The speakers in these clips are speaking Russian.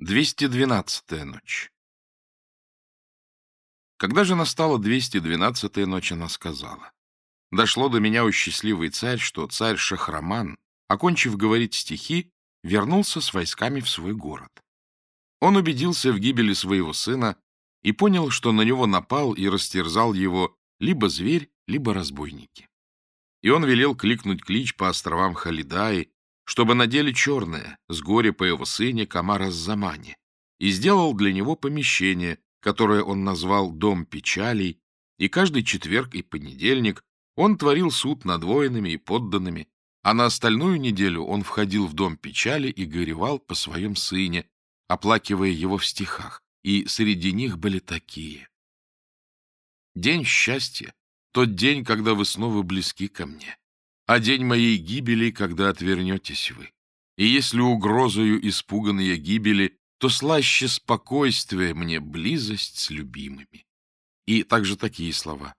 212-я ночь Когда же настала 212-я ночь, она сказала. Дошло до меня, у счастливый царь, что царь Шахраман, окончив говорить стихи, вернулся с войсками в свой город. Он убедился в гибели своего сына и понял, что на него напал и растерзал его либо зверь, либо разбойники. И он велел кликнуть клич по островам Халидаи чтобы надели черное, с горя по его сыне Камара Замани, и сделал для него помещение, которое он назвал «Дом печалей», и каждый четверг и понедельник он творил суд над воинами и подданными, а на остальную неделю он входил в дом печали и горевал по своем сыне, оплакивая его в стихах, и среди них были такие. День счастья, тот день, когда вы снова близки ко мне а день моей гибели, когда отвернетесь вы. И если угрозою испуган я гибели, то слаще спокойствие мне близость с любимыми. И также такие слова.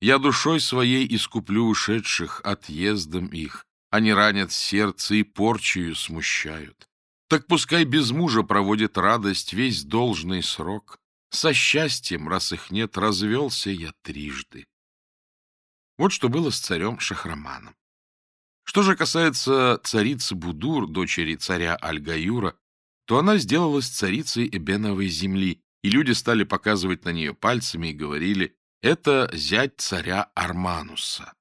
Я душой своей искуплю ушедших отъездом их. Они ранят сердце и порчею смущают. Так пускай без мужа проводит радость весь должный срок. Со счастьем, раз их нет, развелся я трижды. Вот что было с царем Шахраманом. Что же касается царицы Будур, дочери царя Альгаюра, то она сделалась царицей Эбеновой земли, и люди стали показывать на нее пальцами и говорили «это зять царя Армануса».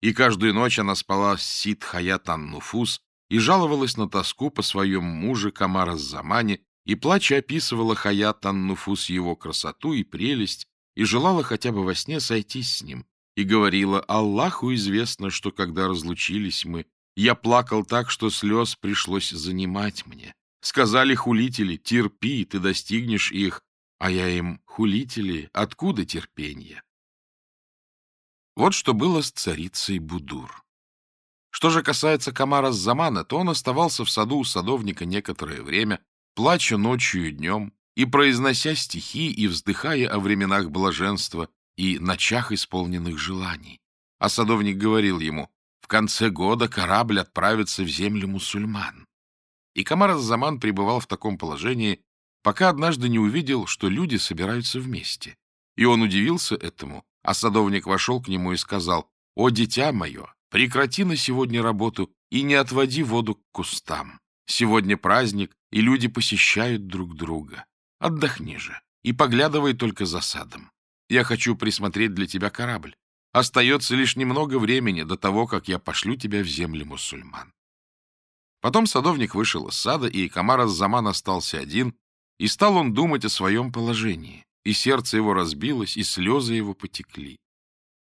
И каждую ночь она спала с Сид Хаятан Нуфус и жаловалась на тоску по своему муже Камара Замане и плача описывала Хаятан Нуфус его красоту и прелесть и желала хотя бы во сне сойтись с ним, и говорила, «Аллаху известно, что когда разлучились мы, я плакал так, что слез пришлось занимать мне. Сказали хулители, терпи, ты достигнешь их, а я им, хулители, откуда терпение?» Вот что было с царицей Будур. Что же касается Камара Замана, то он оставался в саду у садовника некоторое время, плача ночью и днем, и произнося стихи, и вздыхая о временах блаженства, и ночах исполненных желаний. А садовник говорил ему, в конце года корабль отправится в землю мусульман. И Камар заман пребывал в таком положении, пока однажды не увидел, что люди собираются вместе. И он удивился этому, а садовник вошел к нему и сказал, «О, дитя мое, прекрати на сегодня работу и не отводи воду к кустам. Сегодня праздник, и люди посещают друг друга. Отдохни же и поглядывай только за садом. Я хочу присмотреть для тебя корабль. Остается лишь немного времени до того, как я пошлю тебя в земли мусульман. Потом садовник вышел из сада, и Камар Заман остался один, и стал он думать о своем положении, и сердце его разбилось, и слезы его потекли.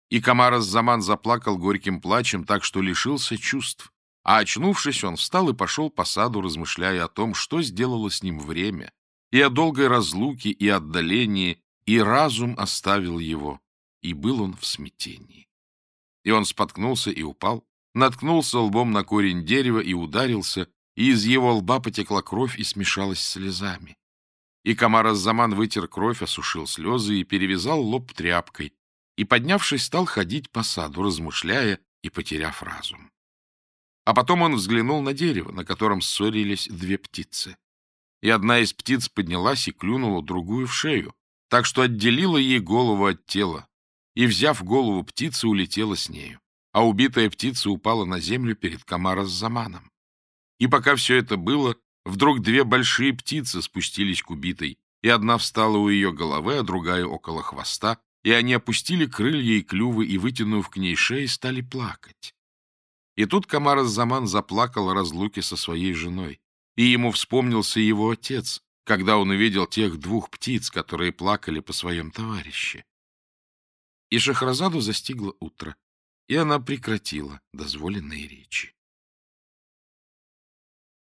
И Камар Заман заплакал горьким плачем, так что лишился чувств, а очнувшись, он встал и пошел по саду, размышляя о том, что сделало с ним время, и о долгой разлуке, и отдалении, и разум оставил его, и был он в смятении. И он споткнулся и упал, наткнулся лбом на корень дерева и ударился, и из его лба потекла кровь и смешалась с слезами. И комар Заман вытер кровь, осушил слезы и перевязал лоб тряпкой, и, поднявшись, стал ходить по саду, размышляя и потеряв разум. А потом он взглянул на дерево, на котором ссорились две птицы. И одна из птиц поднялась и клюнула другую в шею, так что отделила ей голову от тела, и, взяв голову птицы, улетела с нею, а убитая птица упала на землю перед Камара с Заманом. И пока все это было, вдруг две большие птицы спустились к убитой, и одна встала у ее головы, а другая около хвоста, и они опустили крылья и клювы, и, вытянув к ней шеи, стали плакать. И тут Камарас Заман заплакал о разлуке со своей женой, и ему вспомнился его отец, когда он увидел тех двух птиц, которые плакали по своем товарище. И Шахразаду застигло утро, и она прекратила дозволенные речи.